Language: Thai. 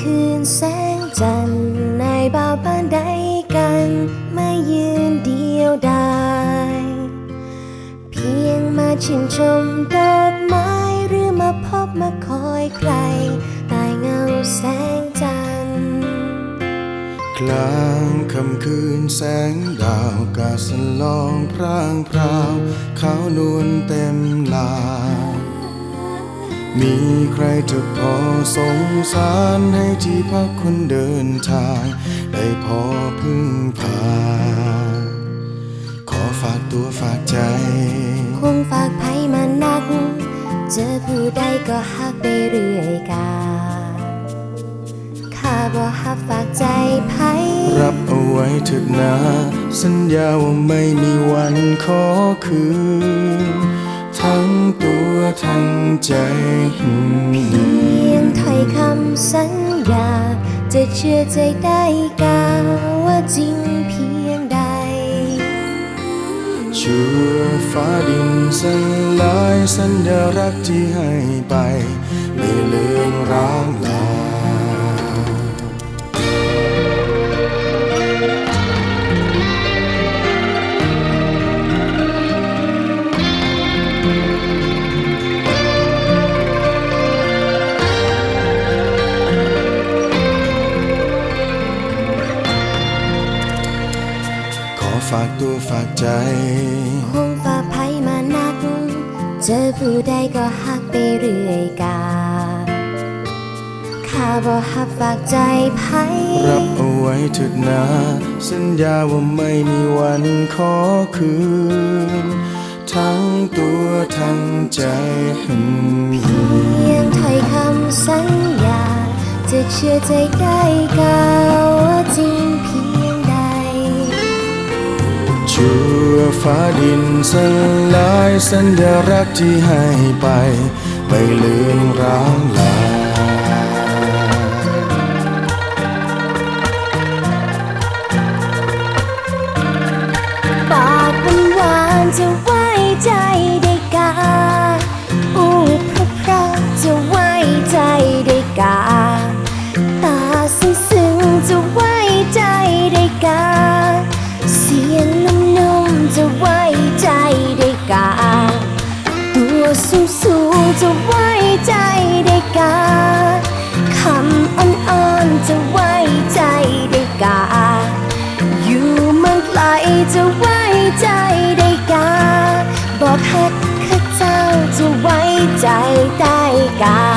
คืนแสงจันทร์ในบ่าวบ้านใดกันไม่ยืนเดียวดายเพียงมาชื่นชมดอกไม้หรือมาพบมาคอยใครตายเงาแสงจันทร์กลางค่ำคืนแสงดาวกาสลองพรางพราวขาวนวลเต็มลา มีใครจะพอสงสารให้ที่พักคนเดินทาง ได้พอพึ่งพา ขอฝากตัวฝากใจ คงฝากไผมานัก เจอผู้ใดก็ฮักไปเรื่อยกาข้าบ่ฮับฝากใจไผรับเอาไว้เถิดนะ สัญญาว่าไม่มีวันขอคืน ทั้งตัวทั้งใจเพียงถ้อยคำสัญญา จะเชื่อใจได้กาว่าจริงเพียงใด ชั่วฟ้าดินสลายสัญญารักที่ให้ไป ตัวฝากใจคงฝากไผมานัก เจอผู้ใดก็ฮักไปเรื่อยกาข้าบ่ฮับฝากใจไผรับเอาไว้เถิดนะ สัญญาว่าไม่มีวันขอคืน ทั้งตัวทั้งใจเพียงถ้อยคำสัญญา จะเชื่อใจได้กาว่ ชั่วฟ้าดินสลายสัญญารักที่ให้ไปไม่เลือนร้างลาปากมันหวานจะไว้ใจได้กาอูพระพระจะไว้ใจได้กา ตาซึ้งซึ้งจะไว้ใจได้กา จะไว้ใจได้กา ตัวสูงสูงจะไว้ใจได้กา คำอ่อนๆจะไว้ใจได้กา อยู่เมืองไกลจะไว้ใจได้กา บอกฮักข้าเจ้าจะไว้ใจได้กา